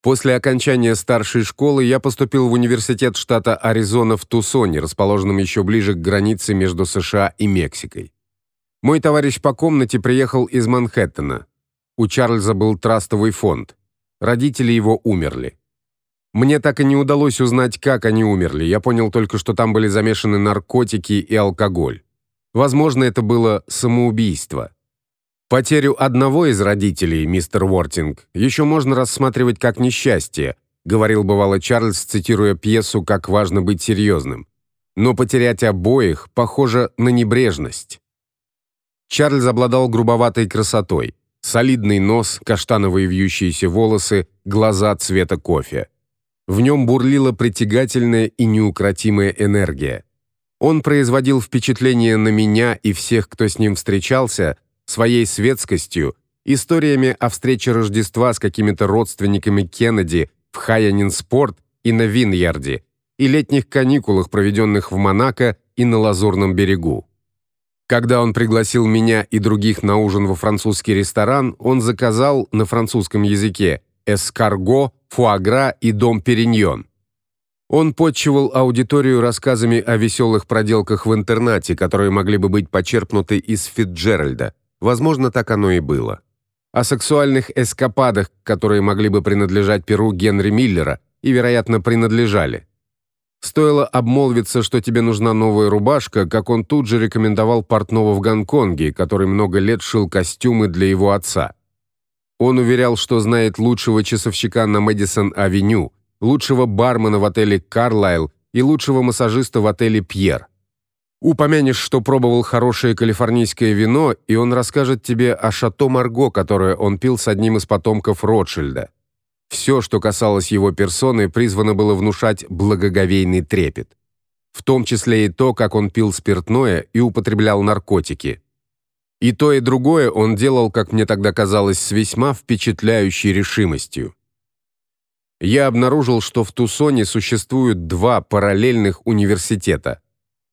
После окончания старшей школы я поступил в университет штата Аризона в Тусоне, расположенном еще ближе к границе между США и Мексикой. Мой товарищ по комнате приехал из Манхэттена. У Чарльза был трастовый фонд. Родители его умерли. Мне так и не удалось узнать, как они умерли. Я понял только, что там были замешаны наркотики и алкоголь. Возможно, это было самоубийство. Потерю одного из родителей, мистер Уортинг, еще можно рассматривать как несчастье, говорил бывало Чарльз, цитируя пьесу Как важно быть серьезным. Но потерять обоих похоже на небрежность. Чарльз обладал грубоватой красотой: солидный нос, каштановые вьющиеся волосы, глаза цвета кофе. В нем бурлила притягательная и неукротимая энергия. Он производил впечатление на меня и всех, кто с ним встречался, своей светскостью, историями о встрече Рождества с какими-то родственниками Кеннеди в Хайянин-спорт и на Виньярде, и летних каникулах, проведенных в Монако и на Лазурном берегу. Когда он пригласил меня и других на ужин во французский ресторан, он заказал на французском языке эскарго, фуагра и дом периньон. Он подчивал аудиторию рассказами о веселых проделках в интернате, которые могли бы быть почерпнуты из Фитджеральда. Возможно, так оно и было. О сексуальных эскападах, которые могли бы принадлежать перу Генри Миллера и, вероятно, принадлежали. Стоило обмолвиться, что тебе нужна новая рубашка, как он тут же рекомендовал портного в Гонконге, который много лет шил костюмы для его отца. Он уверял, что знает лучшего часовщика на Мэдисон-авеню, лучшего бармена в отеле Карлайл и лучшего массажиста в отеле Пьер. Упомянешь, что пробовал хорошее калифорнийское вино, и он расскажет тебе о шато Марго, которое он пил с одним из потомков Ротшильда. Все, что касалось его персоны, призвано было внушать благоговейный трепет, в том числе и то, как он пил спиртное и употреблял наркотики. И то, и другое он делал, как мне тогда казалось, с весьма впечатляющей решимостью. Я обнаружил, что в Тусоне существуют два параллельных университета –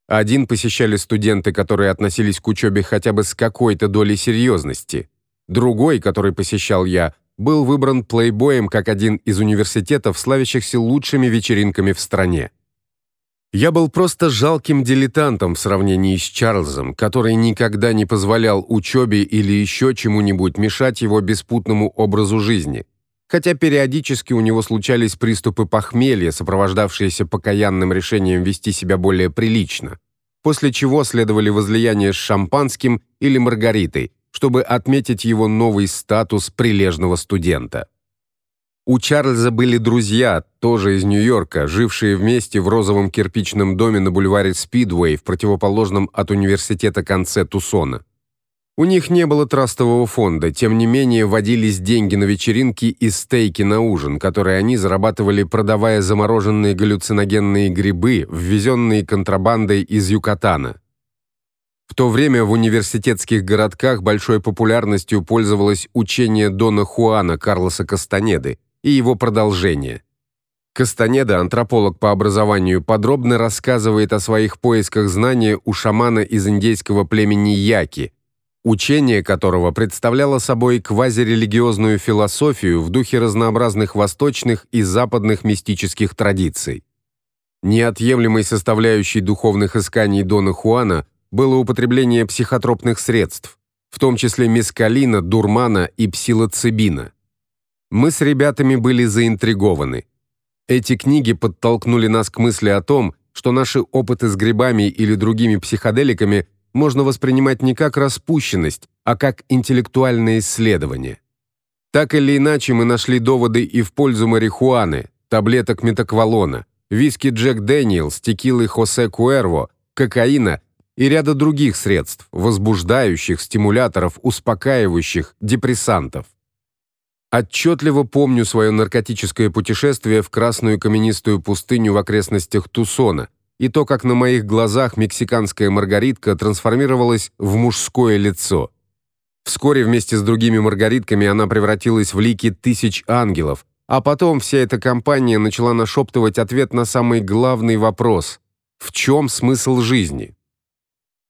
один посещали студенты, которые относились к учебе хотя бы с какой-то долей серьезности. Другой, который посещал я, был выбран плейбоем как один из университетов, славящихся лучшими вечеринками в стране. Я был просто жалким дилетантом в сравнении с Чарльзом, который никогда не позволял учебе или еще чему-нибудь мешать его беспутному образу жизни хотя периодически у него случались приступы похмелья, сопровождавшиеся покаянным решением вести себя более прилично, после чего следовали возлияния с шампанским или маргаритой, чтобы отметить его новый статус прилежного студента. У Чарльза были друзья, тоже из Нью-Йорка, жившие вместе в розовом кирпичном доме на бульваре Спидвей в противоположном от университета конце Тусона. У них не было трастового фонда, тем не менее водились деньги на вечеринки и стейки на ужин, которые они зарабатывали, продавая замороженные галлюциногенные грибы, ввезенные контрабандой из Юкатана. В то время в университетских городках большой популярностью пользовалось учение Дона Хуана Карлоса Кастанеды и его продолжение. Кастанеда, антрополог по образованию, подробно рассказывает о своих поисках знания у шамана из индейского племени Яки, учение которого представляло собой квазирелигиозную философию в духе разнообразных восточных и западных мистических традиций. Неотъемлемой составляющей духовных исканий Дона Хуана было употребление психотропных средств, в том числе мескалина, дурмана и псилоцибина. Мы с ребятами были заинтригованы. Эти книги подтолкнули нас к мысли о том, что наши опыты с грибами или другими психоделиками можно воспринимать не как распущенность, а как интеллектуальное исследование. Так или иначе, мы нашли доводы и в пользу марихуаны, таблеток метаквалона, виски Джек Дэниелс, текилы Хосе Куэрво, кокаина и ряда других средств, возбуждающих, стимуляторов, успокаивающих, депрессантов. Отчетливо помню свое наркотическое путешествие в красную каменистую пустыню в окрестностях Тусона, и то, как на моих глазах мексиканская маргаритка трансформировалась в мужское лицо. Вскоре вместе с другими маргаритками она превратилась в лики тысяч ангелов, а потом вся эта компания начала нашептывать ответ на самый главный вопрос: в чем смысл жизни?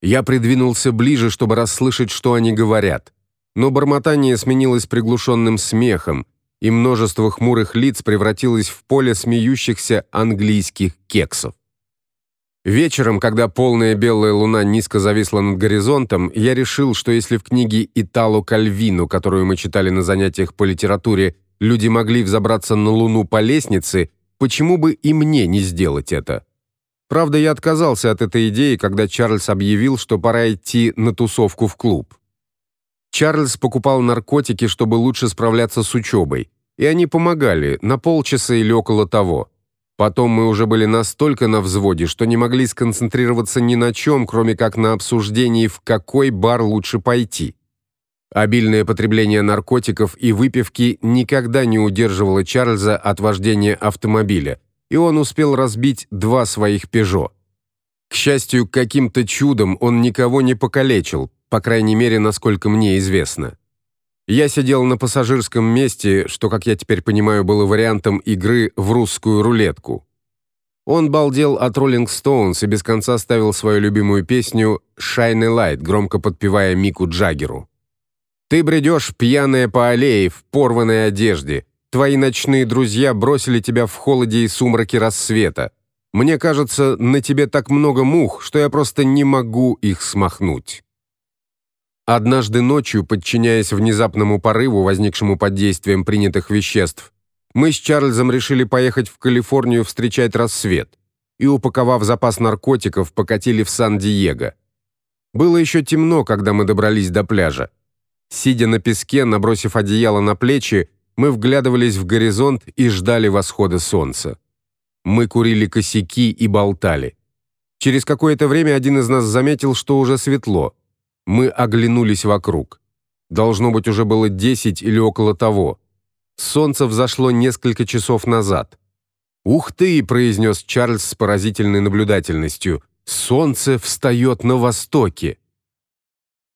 Я придвинулся ближе, чтобы расслышать, что они говорят. Но бормотание сменилось приглушенным смехом, и множество хмурых лиц превратилось в поле смеющихся английских кексов. Вечером, когда полная белая луна низко зависла над горизонтом, я решил, что если в книге Итало Кальвино, которую мы читали на занятиях по литературе, люди могли взобраться на луну по лестнице, почему бы и мне не сделать это? Правда, я отказался от этой идеи, когда Чарльз объявил, что пора идти на тусовку в клуб. Чарльз покупал наркотики, чтобы лучше справляться с учебой, и они помогали на полчаса или около того. Потом мы уже были настолько на взводе, что не могли сконцентрироваться ни на чем, кроме как на обсуждении, в какой бар лучше пойти. Обильное потребление наркотиков и выпивки никогда не удерживало Чарльза от вождения автомобиля, и он успел разбить два своих «Пежо». К счастью, каким-то чудом он никого не покалечил, по крайней мере, насколько мне известно. Я сидел на пассажирском месте, что, как я теперь понимаю, было вариантом игры в русскую рулетку. Он балдел от Rolling Stones и без конца ставил свою любимую песню Shine a Light, громко подпевая Мику Джаггеру. Ты бредешь пьяная по аллее в порванной одежде. Твои ночные друзья бросили тебя в холоде и сумраке рассвета. Мне кажется, на тебе так много мух, что я просто не могу их смахнуть. Однажды ночью, подчиняясь внезапному порыву, возникшему под действием принятых веществ, мы с Чарльзом решили поехать в Калифорнию встречать рассвет и, упаковав запас наркотиков, покатили в Сан-Диего. Было еще темно, когда мы добрались до пляжа. Сидя на песке, набросив одеяло на плечи, мы вглядывались в горизонт и ждали восхода солнца. Мы курили косяки и болтали. Через какое-то время один из нас заметил, что уже светло. Мы оглянулись вокруг. Должно быть, уже было 10 или около того. Солнце взошло несколько часов назад. «Ух ты!» – произнес Чарльз с поразительной наблюдательностью. «Солнце встает на востоке!»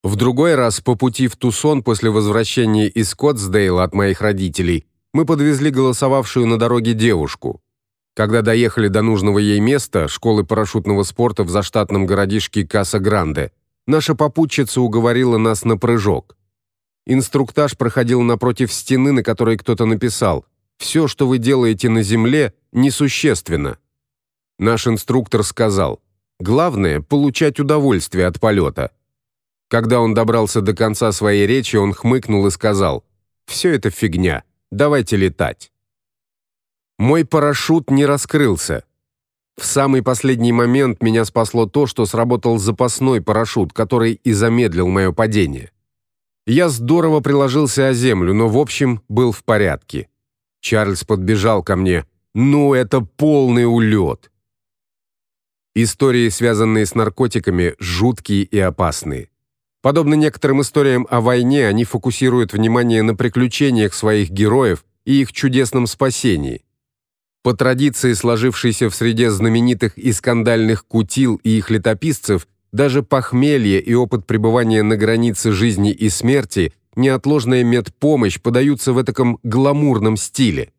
В другой раз по пути в Тусон после возвращения из Скоттсдейла от моих родителей мы подвезли голосовавшую на дороге девушку. Когда доехали до нужного ей места, школы парашютного спорта в заштатном городишке Каса-Гранде, наша попутчица уговорила нас на прыжок. Инструктаж проходил напротив стены, на которой кто-то написал: «Все, что вы делаете на земле, несущественно». Наш инструктор сказал: "Главное получать удовольствие от полета». Когда он добрался до конца своей речи, он хмыкнул и сказал: «Все это фигня. Давайте летать". Мой парашют не раскрылся. В самый последний момент меня спасло то, что сработал запасной парашют, который и замедлил мое падение. Я здорово приложился о землю, но в общем был в порядке. Чарльз подбежал ко мне. «Ну, это полный улет!» Истории, связанные с наркотиками, жуткие и опасные. Подобно некоторым историям о войне, они фокусируют внимание на приключениях своих героев и их чудесном спасении. По традиции, сложившейся в среде знаменитых и скандальных кутил и их летописцев, даже похмелье и опыт пребывания на границе жизни и смерти, неотложная медпомощь подаются в таком гламурном стиле.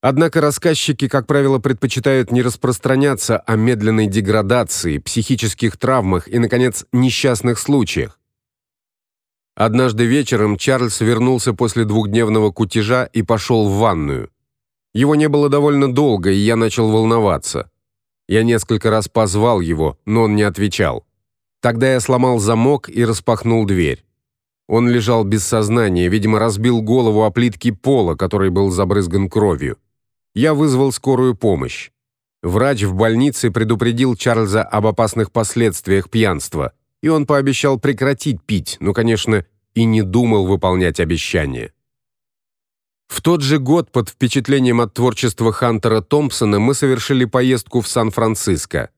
Однако рассказчики, как правило, предпочитают не распространяться о медленной деградации, психических травмах и наконец несчастных случаях. Однажды вечером Чарльз вернулся после двухдневного кутежа и пошел в ванную. Его не было довольно долго, и я начал волноваться. Я несколько раз позвал его, но он не отвечал. Тогда я сломал замок и распахнул дверь. Он лежал без сознания, видимо, разбил голову о плитки пола, который был забрызган кровью. Я вызвал скорую помощь. Врач в больнице предупредил Чарльза об опасных последствиях пьянства и он пообещал прекратить пить, но, конечно, и не думал выполнять обещание. В тот же год под впечатлением от творчества Хантера Томпсона мы совершили поездку в Сан-Франциско.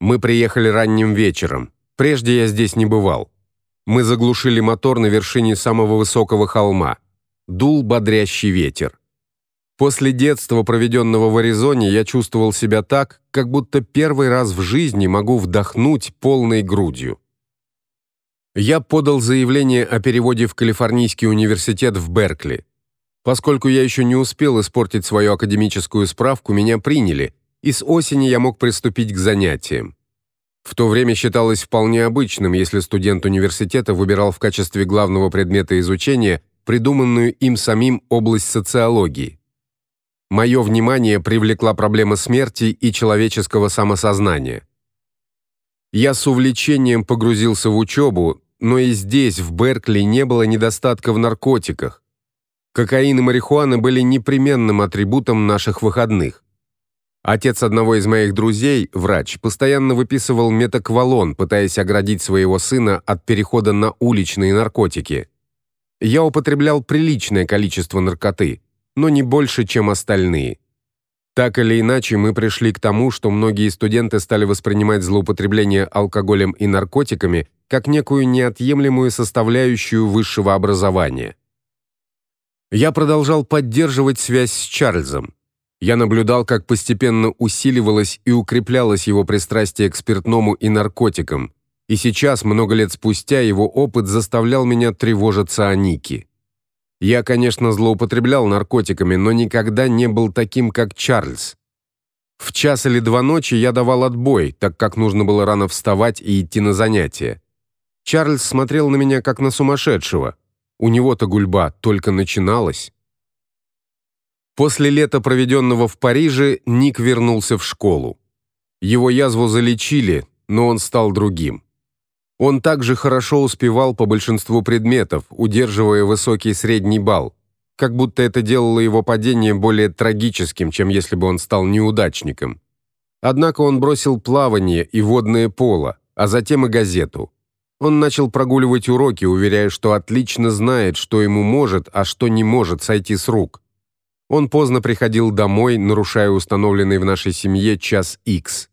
Мы приехали ранним вечером. Прежде я здесь не бывал. Мы заглушили мотор на вершине самого высокого холма. Дул бодрящий ветер. После детства, проведенного в Аризоне, я чувствовал себя так, как будто первый раз в жизни могу вдохнуть полной грудью. Я подал заявление о переводе в Калифорнийский университет в Беркли. Поскольку я еще не успел испортить свою академическую справку, меня приняли, и с осени я мог приступить к занятиям. В то время считалось вполне обычным, если студент университета выбирал в качестве главного предмета изучения придуманную им самим область социологии. Мое внимание привлекла проблема смерти и человеческого самосознания. Я с увлечением погрузился в учебу, но и здесь, в Беркли, не было недостатка в наркотиках. Кокаин и марихуана были непременным атрибутом наших выходных. Отец одного из моих друзей, врач, постоянно выписывал метаквалон, пытаясь оградить своего сына от перехода на уличные наркотики. Я употреблял приличное количество наркоты, но не больше, чем остальные. Так или иначе, мы пришли к тому, что многие студенты стали воспринимать злоупотребление алкоголем и наркотиками как некую неотъемлемую составляющую высшего образования. Я продолжал поддерживать связь с Чарльзом. Я наблюдал, как постепенно усиливалось и укреплялось его пристрастие к спиртному и наркотикам, и сейчас, много лет спустя, его опыт заставлял меня тревожиться о Нике. Я, конечно, злоупотреблял наркотиками, но никогда не был таким, как Чарльз. В час или два ночи я давал отбой, так как нужно было рано вставать и идти на занятия. Чарльз смотрел на меня как на сумасшедшего. У него-то гульба только начиналась. После лета, проведенного в Париже, Ник вернулся в школу. Его язву залечили, но он стал другим. Он также хорошо успевал по большинству предметов, удерживая высокий средний балл, как будто это делало его падение более трагическим, чем если бы он стал неудачником. Однако он бросил плавание и водное поло, а затем и газету. Он начал прогуливать уроки, уверяя, что отлично знает, что ему может, а что не может сойти с рук. Он поздно приходил домой, нарушая установленный в нашей семье час X.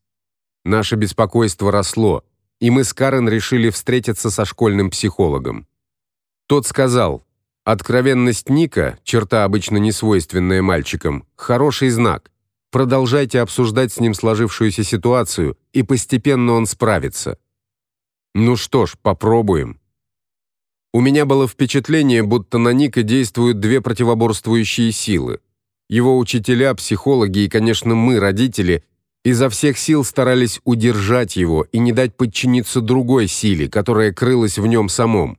Наше беспокойство росло, и мы с Карен решили встретиться со школьным психологом. Тот сказал: "Откровенность Ника, черта обычно не свойственная мальчикам, хороший знак. Продолжайте обсуждать с ним сложившуюся ситуацию, и постепенно он справится". Ну что ж, попробуем. У меня было впечатление, будто на Ника действуют две противоборствующие силы. Его учителя, психологи и, конечно, мы, родители, изо всех сил старались удержать его и не дать подчиниться другой силе, которая крылась в нем самом.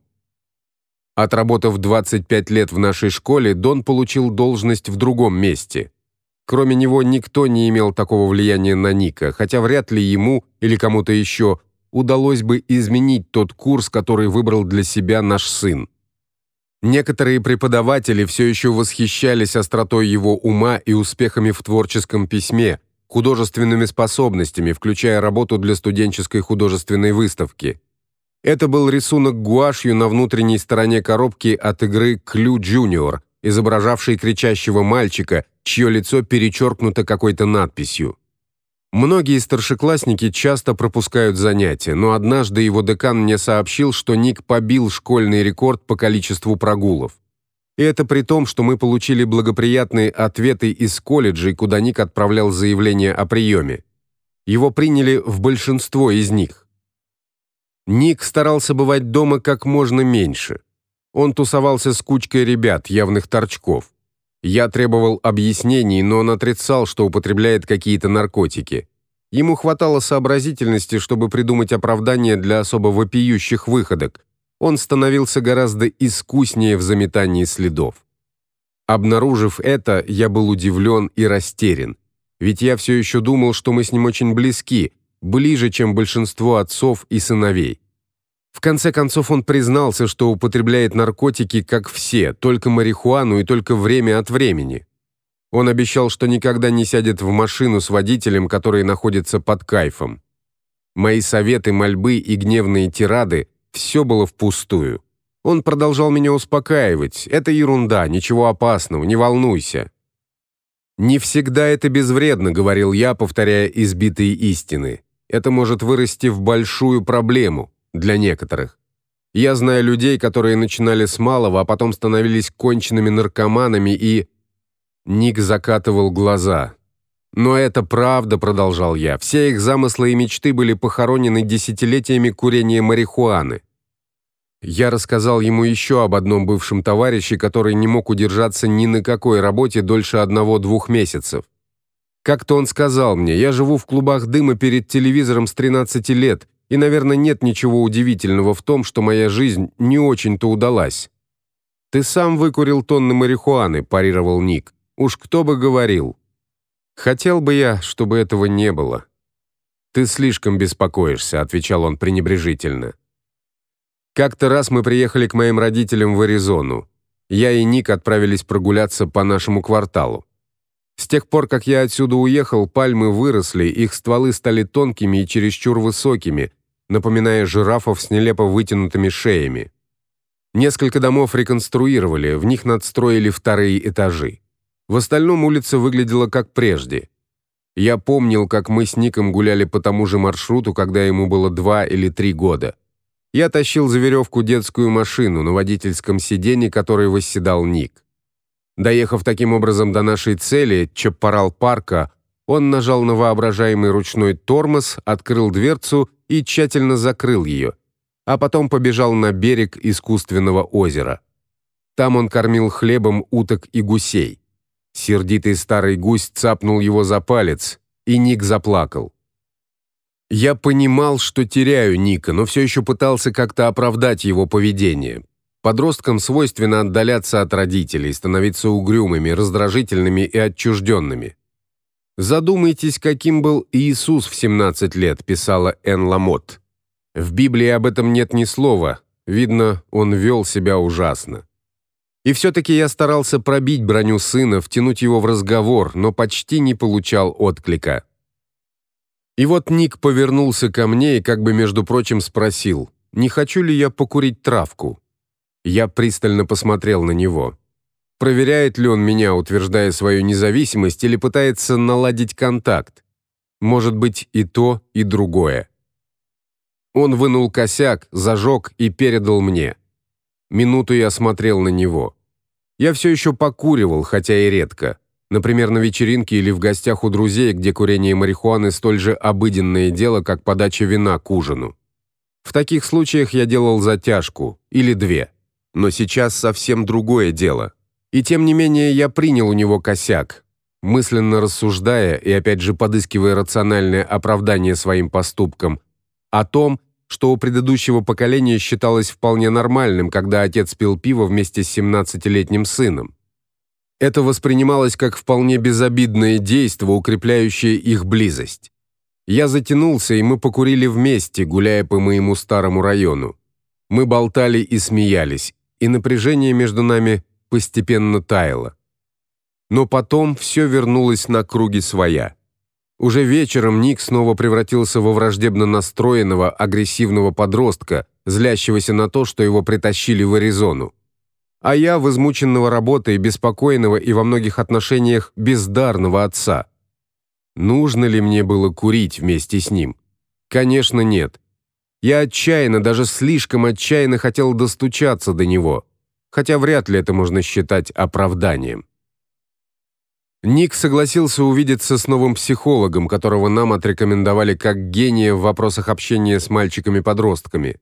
Отработав 25 лет в нашей школе, Дон получил должность в другом месте. Кроме него никто не имел такого влияния на Ника, хотя вряд ли ему или кому-то еще удалось бы изменить тот курс, который выбрал для себя наш сын. Некоторые преподаватели все еще восхищались остротой его ума и успехами в творческом письме, художественными способностями, включая работу для студенческой художественной выставки. Это был рисунок гуашью на внутренней стороне коробки от игры Clue Junior, изображавший кричащего мальчика, чье лицо перечеркнуто какой-то надписью. Многие старшеклассники часто пропускают занятия, но однажды его декан мне сообщил, что Ник побил школьный рекорд по количеству прогулов. И это при том, что мы получили благоприятные ответы из колледжей, куда Ник отправлял заявление о приеме. Его приняли в большинство из них. Ник старался бывать дома как можно меньше. Он тусовался с кучкой ребят, явных торчков. Я требовал объяснений, но он отрицал, что употребляет какие-то наркотики. Ему хватало сообразительности, чтобы придумать оправдание для особо вопиющих выходок. Он становился гораздо искуснее в заметании следов. Обнаружив это, я был удивлен и растерян. Ведь я все еще думал, что мы с ним очень близки, ближе, чем большинство отцов и сыновей. В конце концов он признался, что употребляет наркотики, как все, только марихуану и только время от времени. Он обещал, что никогда не сядет в машину с водителем, который находится под кайфом. Мои советы, мольбы и гневные тирады все было впустую. Он продолжал меня успокаивать. Это ерунда, ничего опасного, не волнуйся. Не всегда это безвредно, говорил я, повторяя избитые истины. Это может вырасти в большую проблему для некоторых. Я знаю людей, которые начинали с малого, а потом становились конченными наркоманами и Ник закатывал глаза. Но это правда, продолжал я. Все их замыслы и мечты были похоронены десятилетиями курения марихуаны. Я рассказал ему еще об одном бывшем товарище, который не мог удержаться ни на какой работе дольше одного-двух месяцев. Как-то он сказал мне: "Я живу в клубах дыма перед телевизором с 13 лет и, наверное, нет ничего удивительного в том, что моя жизнь не очень-то удалась. Ты сам выкурил тонны марихуаны, парировал Ник. Уж кто бы говорил. Хотел бы я, чтобы этого не было. Ты слишком беспокоишься, отвечал он пренебрежительно. Как-то раз мы приехали к моим родителям в Аризону. Я и Ник отправились прогуляться по нашему кварталу. С тех пор, как я отсюда уехал, пальмы выросли, их стволы стали тонкими и чересчур высокими, напоминая жирафов с нелепо вытянутыми шеями. Несколько домов реконструировали, в них надстроили вторые этажи. В остальном улица выглядела как прежде. Я помнил, как мы с Ником гуляли по тому же маршруту, когда ему было два или три года. Я тащил за веревку детскую машину, на водительском сиденье которой восседал Ник. Доехав таким образом до нашей цели, Чаппарал-парка, он нажал на воображаемый ручной тормоз, открыл дверцу и тщательно закрыл ее, а потом побежал на берег искусственного озера. Там он кормил хлебом уток и гусей. Сердитый старый гусь цапнул его за палец, и Ник заплакал. Я понимал, что теряю Ника, но все еще пытался как-то оправдать его поведение. Подросткам свойственно отдаляться от родителей, становиться угрюмыми, раздражительными и отчужденными. Задумайтесь, каким был Иисус в 17 лет, писала Эн Ламот. В Библии об этом нет ни слова. Видно, он вел себя ужасно. И все таки я старался пробить броню сына, втянуть его в разговор, но почти не получал отклика. И вот Ник повернулся ко мне и как бы между прочим спросил: "Не хочу ли я покурить травку?" Я пристально посмотрел на него. Проверяет ли он меня, утверждая свою независимость, или пытается наладить контакт? Может быть, и то, и другое. Он вынул косяк, зажег и передал мне. Минуту я смотрел на него. Я все еще покуривал, хотя и редко. Например, на вечеринке или в гостях у друзей, где курение марихуаны столь же обыденное дело, как подача вина к ужину. В таких случаях я делал затяжку или две но сейчас совсем другое дело. И тем не менее я принял у него косяк, мысленно рассуждая и опять же подыскивая рациональное оправдание своим поступкам о том, что у предыдущего поколения считалось вполне нормальным, когда отец пил пиво вместе с 17-летним сыном. Это воспринималось как вполне безобидное действо, укрепляющее их близость. Я затянулся, и мы покурили вместе, гуляя по моему старому району. Мы болтали и смеялись, и напряжение между нами постепенно таяло. Но потом все вернулось на круги своя. Уже вечером Ник снова превратился во враждебно настроенного, агрессивного подростка, злящегося на то, что его притащили в Аризону. А я в измученного работой, беспокойного и во многих отношениях бездарного отца. Нужно ли мне было курить вместе с ним? Конечно, нет. Я отчаянно, даже слишком отчаянно хотел достучаться до него, хотя вряд ли это можно считать оправданием. Ник согласился увидеться с новым психологом, которого нам отрекомендовали как гения в вопросах общения с мальчиками-подростками.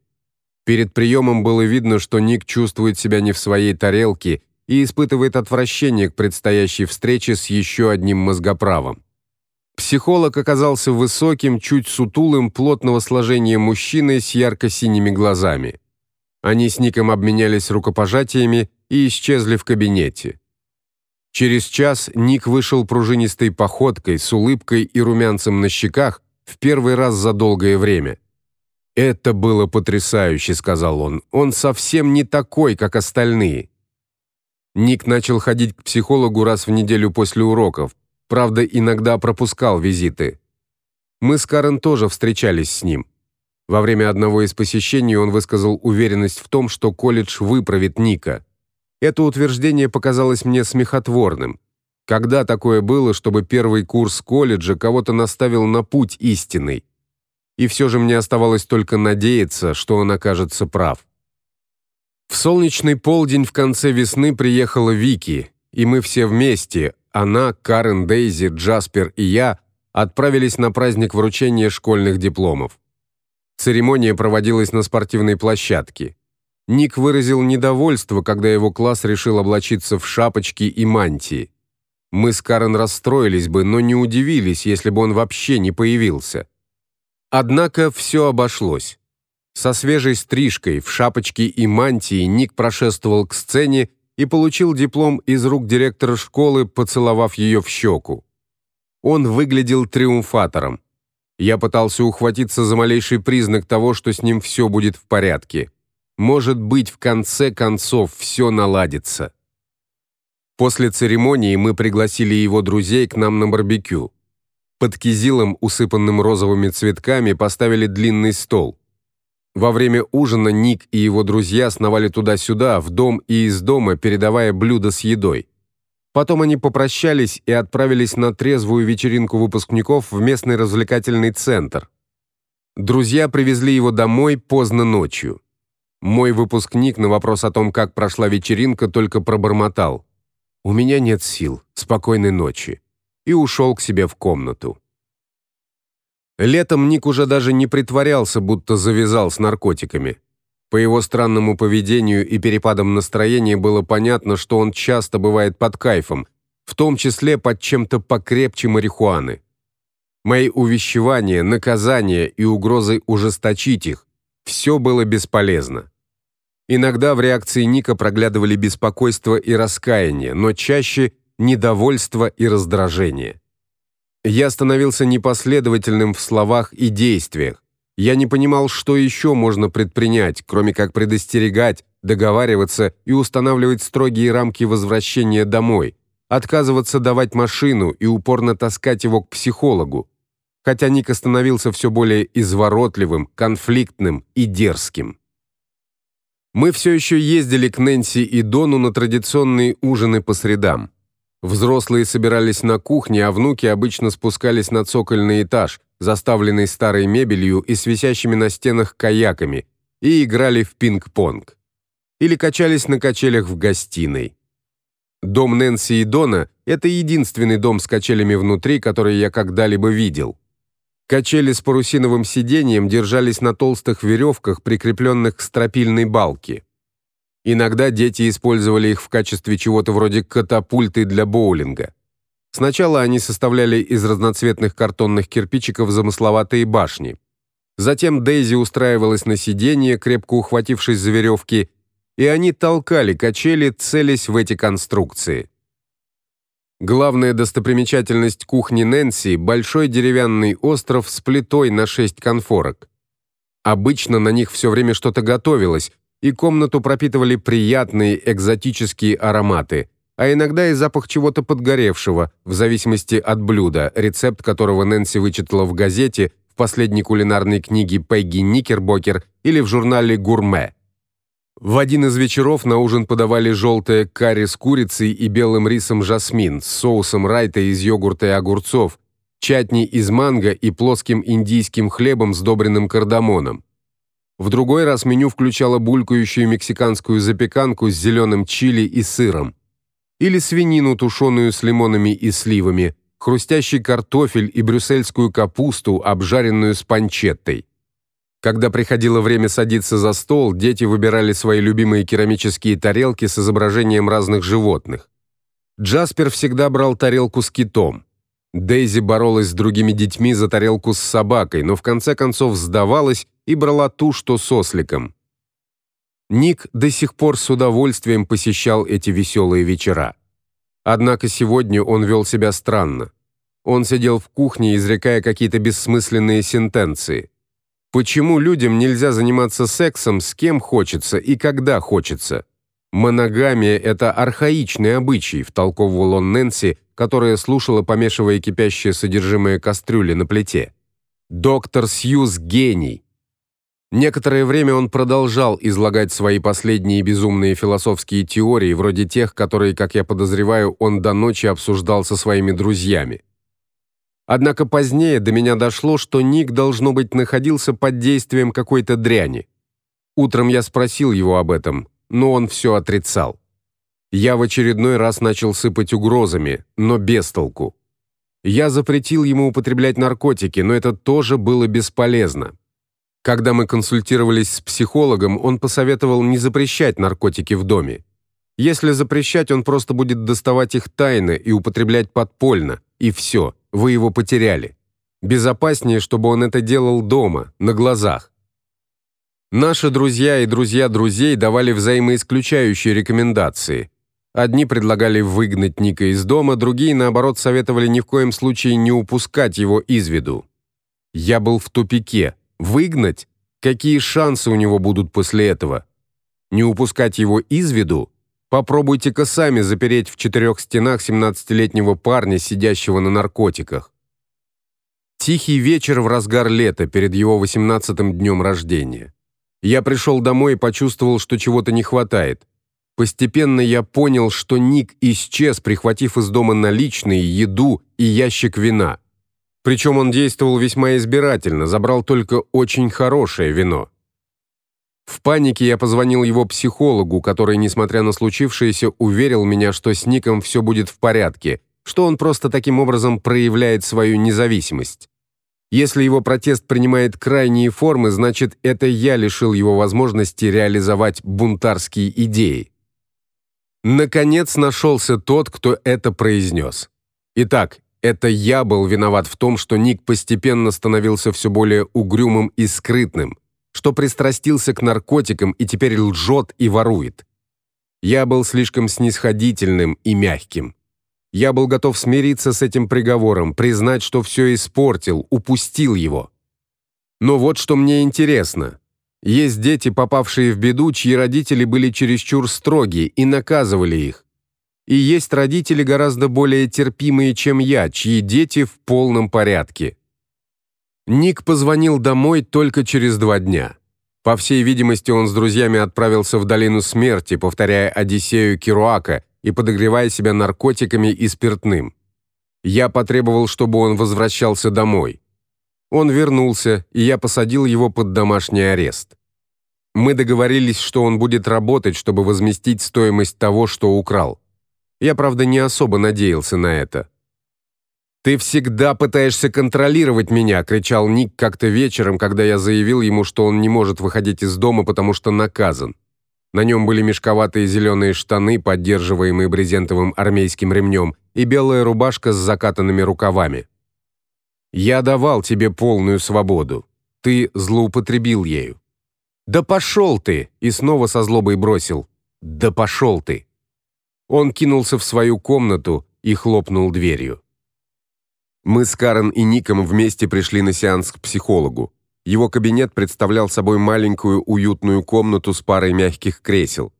Перед приемом было видно, что Ник чувствует себя не в своей тарелке и испытывает отвращение к предстоящей встрече с еще одним мозгоправом. Психолог оказался высоким, чуть сутулым, плотного сложения мужчиной с ярко-синими глазами. Они с Ником обменялись рукопожатиями и исчезли в кабинете. Через час Ник вышел пружинистой походкой, с улыбкой и румянцем на щеках в первый раз за долгое время. Это было потрясающе, сказал он. Он совсем не такой, как остальные. Ник начал ходить к психологу раз в неделю после уроков, Правда, иногда пропускал визиты. Мы с Карен тоже встречались с ним. Во время одного из посещений он высказал уверенность в том, что колледж выправит Ника. Это утверждение показалось мне смехотворным. Когда такое было, чтобы первый курс колледжа кого-то наставил на путь истинный? И все же мне оставалось только надеяться, что он окажется прав. В солнечный полдень в конце весны приехала Вики, и мы все вместе, она, Карен, Дейзи, Джаспер и я отправились на праздник вручения школьных дипломов. Церемония проводилась на спортивной площадке. Ник выразил недовольство, когда его класс решил облачиться в шапочки и мантии. Мы с Карен расстроились бы, но не удивились, если бы он вообще не появился. Однако все обошлось. Со свежей стрижкой, в шапочке и мантии Ник прошествовал к сцене и получил диплом из рук директора школы, поцеловав ее в щеку. Он выглядел триумфатором. Я пытался ухватиться за малейший признак того, что с ним все будет в порядке. Может быть, в конце концов все наладится. После церемонии мы пригласили его друзей к нам на барбекю. Под кизилом, усыпанным розовыми цветками, поставили длинный стол. Во время ужина Ник и его друзья сновали туда-сюда, в дом и из дома, передавая блюда с едой. Потом они попрощались и отправились на трезвую вечеринку выпускников в местный развлекательный центр. Друзья привезли его домой поздно ночью. Мой выпускник на вопрос о том, как прошла вечеринка, только пробормотал: "У меня нет сил. Спокойной ночи" и ушел к себе в комнату. Летом Ник уже даже не притворялся, будто завязал с наркотиками. По его странному поведению и перепадам настроения было понятно, что он часто бывает под кайфом, в том числе под чем-то покрепче марихуаны. Мои увещевания, наказания и угрозы ужесточить их все было бесполезно. Иногда в реакции Ника проглядывали беспокойство и раскаяние, но чаще недовольство и раздражение. Я становился непоследовательным в словах и действиях. Я не понимал, что еще можно предпринять, кроме как предостерегать, договариваться и устанавливать строгие рамки возвращения домой, отказываться давать машину и упорно таскать его к психологу. Хотя Ник становился все более изворотливым, конфликтным и дерзким. Мы все еще ездили к Нэнси и Дону на традиционные ужины по средам. Взрослые собирались на кухне, а внуки обычно спускались на цокольный этаж, заставленный старой мебелью и с висящими на стенах каяками, и играли в пинг-понг. Или качались на качелях в гостиной. Дом Нэнси и Дона это единственный дом с качелями внутри, который я когда-либо видел. Качели с парусиновым сиденьем держались на толстых веревках, прикрепленных к стропильной балке. Иногда дети использовали их в качестве чего-то вроде катапульты для боулинга. Сначала они составляли из разноцветных картонных кирпичиков замысловатые башни. Затем Дейзи устраивалась на сиденье, крепко ухватившись за веревки, и они толкали качели, целясь в эти конструкции. Главная достопримечательность кухни Нэнси большой деревянный остров с плитой на шесть конфорок. Обычно на них все время что-то готовилось, и комнату пропитывали приятные экзотические ароматы, а иногда и запах чего-то подгоревшего, в зависимости от блюда, рецепт которого Нэнси вычитала в газете, в последней кулинарной книге Пегги Никербокер или в журнале Гурме. В один из вечеров на ужин подавали желтое карри с курицей и белым рисом жасмин с соусом райта из йогурта и огурцов, чатни из манго и плоским индийским хлебом, сдобренным кардамоном. В другой раз меню включало булькающую мексиканскую запеканку с зеленым чили и сыром, или свинину, тушеную с лимонами и сливами, хрустящий картофель и брюссельскую капусту, обжаренную с панчеттой. Когда приходило время садиться за стол, дети выбирали свои любимые керамические тарелки с изображением разных животных. Джаспер всегда брал тарелку с китом. Дейзи боролась с другими детьми за тарелку с собакой, но в конце концов сдавалась и брала ту, что с осликом. Ник до сих пор с удовольствием посещал эти веселые вечера. Однако сегодня он вел себя странно. Он сидел в кухне, изрекая какие-то бессмысленные сентенции. Почему людям нельзя заниматься сексом с кем хочется и когда хочется? Моногамия это архаичный обычай, втолковывал он Нэнси, которая слушала, помешивая кипящее содержимое кастрюли на плите. Доктор Сьюз гений. Некоторое время он продолжал излагать свои последние безумные философские теории, вроде тех, которые, как я подозреваю, он до ночи обсуждал со своими друзьями. Однако позднее до меня дошло, что Ник должно быть находился под действием какой-то дряни. Утром я спросил его об этом, но он все отрицал. Я в очередной раз начал сыпать угрозами, но без толку. Я запретил ему употреблять наркотики, но это тоже было бесполезно. Когда мы консультировались с психологом, он посоветовал не запрещать наркотики в доме. Если запрещать, он просто будет доставать их тайно и употреблять подпольно, и все, вы его потеряли. Безопаснее, чтобы он это делал дома, на глазах. Наши друзья и друзья друзей давали взаимоисключающие рекомендации. Одни предлагали выгнать Ника из дома, другие, наоборот, советовали ни в коем случае не упускать его из виду. Я был в тупике. Выгнать? Какие шансы у него будут после этого? Не упускать его из виду? Попробуйте-ка сами запереть в четырех стенах 17-летнего парня, сидящего на наркотиках. Тихий вечер в разгар лета перед его 18-м днем рождения. Я пришел домой и почувствовал, что чего-то не хватает. Постепенно я понял, что Ник исчез, прихватив из дома наличные, еду и ящик вина. Причем он действовал весьма избирательно, забрал только очень хорошее вино. В панике я позвонил его психологу, который, несмотря на случившееся, уверил меня, что с Ником все будет в порядке, что он просто таким образом проявляет свою независимость. Если его протест принимает крайние формы, значит, это я лишил его возможности реализовать бунтарские идеи. Наконец нашелся тот, кто это произнес. Итак, это я был виноват в том, что Ник постепенно становился все более угрюмым и скрытным, что пристрастился к наркотикам и теперь лжет и ворует. Я был слишком снисходительным и мягким. Я был готов смириться с этим приговором, признать, что все испортил, упустил его. Но вот что мне интересно. Есть дети, попавшие в беду, чьи родители были чересчур строги и наказывали их. И есть родители гораздо более терпимые, чем я, чьи дети в полном порядке. Ник позвонил домой только через два дня. По всей видимости, он с друзьями отправился в долину смерти, повторяя Одиссею Керуака и подогревая себя наркотиками и спиртным. Я потребовал, чтобы он возвращался домой. Он вернулся, и я посадил его под домашний арест. Мы договорились, что он будет работать, чтобы возместить стоимость того, что украл. Я, правда, не особо надеялся на это. «Ты всегда пытаешься контролировать меня!» — кричал Ник как-то вечером, когда я заявил ему, что он не может выходить из дома, потому что наказан. На нем были мешковатые зеленые штаны, поддерживаемые брезентовым армейским ремнем, и белая рубашка с закатанными рукавами. «Я давал тебе полную свободу. Ты злоупотребил ею». «Да пошел ты!» — и снова со злобой бросил. «Да пошел ты!» Он кинулся в свою комнату и хлопнул дверью. Мы с Карен и Ником вместе пришли на сеанс к психологу. Его кабинет представлял собой маленькую уютную комнату с парой мягких кресел.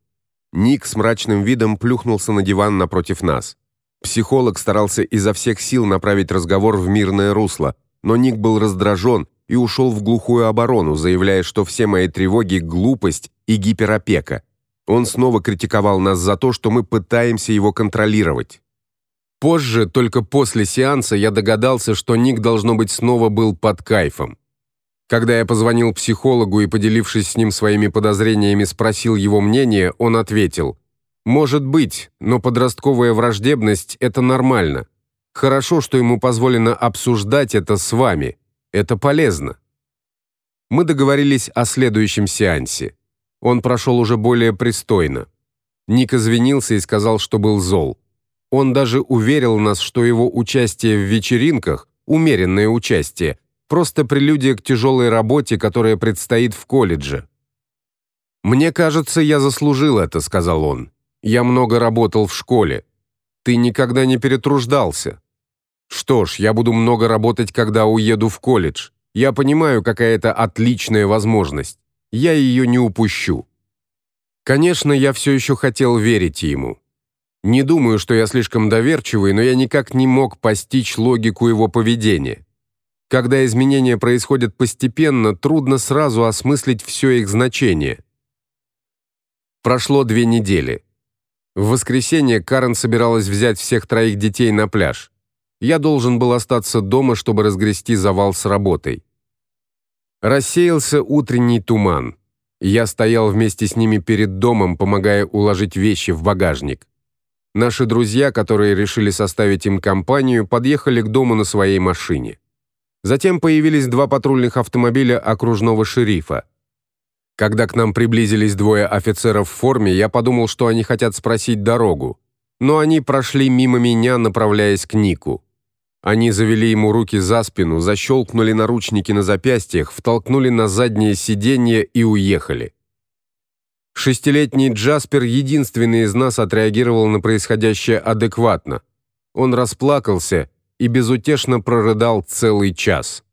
Ник с мрачным видом плюхнулся на диван напротив нас. Психолог старался изо всех сил направить разговор в мирное русло, но Ник был раздражен и ушел в глухую оборону, заявляя, что все мои тревоги глупость и гиперопека. Он снова критиковал нас за то, что мы пытаемся его контролировать. Позже, только после сеанса, я догадался, что Ник должно быть снова был под кайфом. Когда я позвонил психологу и, поделившись с ним своими подозрениями, спросил его мнение, он ответил: "Может быть, но подростковая враждебность это нормально. Хорошо, что ему позволено обсуждать это с вами. Это полезно". Мы договорились о следующем сеансе. Он прошел уже более пристойно. Ник извинился и сказал, что был зол. Он даже уверил нас, что его участие в вечеринках, умеренное участие, просто прелюдия к тяжелой работе, которая предстоит в колледже. Мне кажется, я заслужил это, сказал он. Я много работал в школе. Ты никогда не перетруждался. Что ж, я буду много работать, когда уеду в колледж. Я понимаю, какая это отличная возможность. Я ее не упущу. Конечно, я все еще хотел верить ему. Не думаю, что я слишком доверчивый, но я никак не мог постичь логику его поведения. Когда изменения происходят постепенно, трудно сразу осмыслить все их значение. Прошло две недели. В воскресенье Карен собиралась взять всех троих детей на пляж. Я должен был остаться дома, чтобы разгрести завал с работой. Рассеялся утренний туман. Я стоял вместе с ними перед домом, помогая уложить вещи в багажник. Наши друзья, которые решили составить им компанию, подъехали к дому на своей машине. Затем появились два патрульных автомобиля окружного шерифа. Когда к нам приблизились двое офицеров в форме, я подумал, что они хотят спросить дорогу, но они прошли мимо меня, направляясь к Нику. Они завели ему руки за спину, защелкнули наручники на запястьях, втолкнули на заднее сиденье и уехали. Шестилетний Джаспер единственный из нас отреагировал на происходящее адекватно. Он расплакался и безутешно прорыдал целый час.